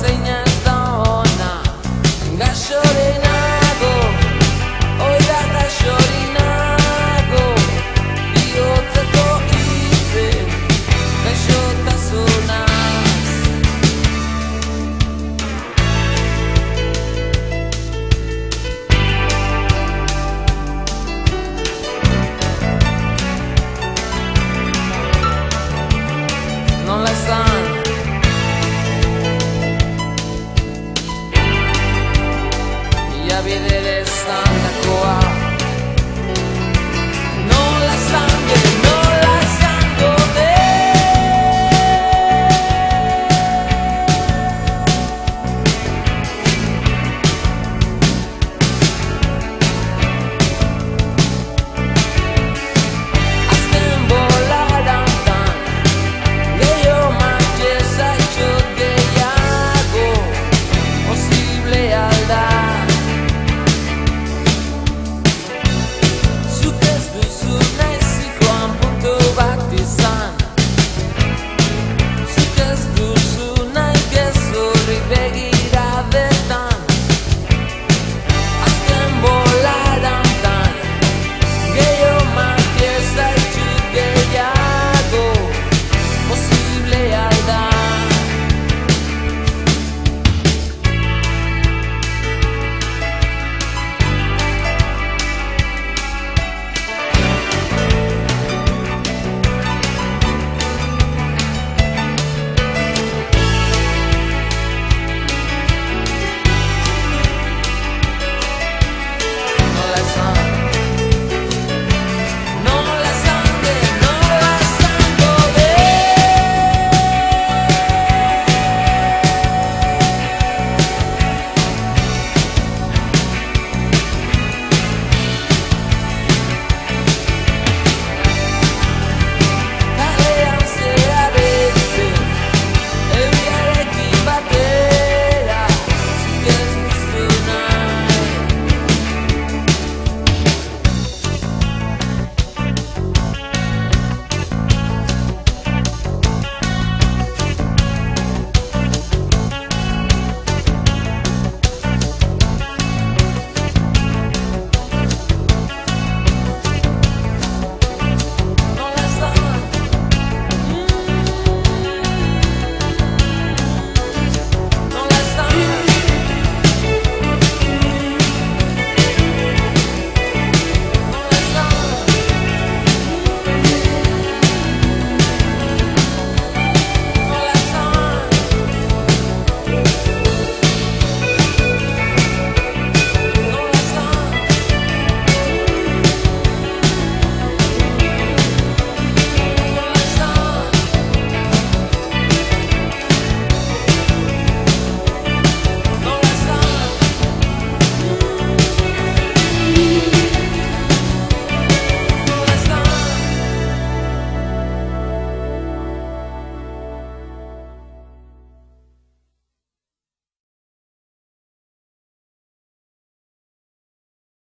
zeina ez da ona